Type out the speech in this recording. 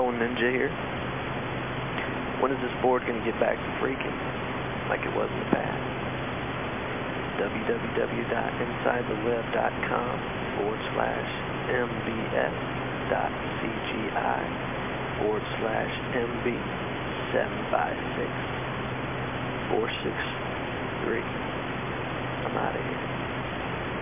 Bone Ninja here. When is this board going to get back to freaking like it was in the past? www.insidetheweb.com forward slash mbs dot cgi forward slash mb 756 463.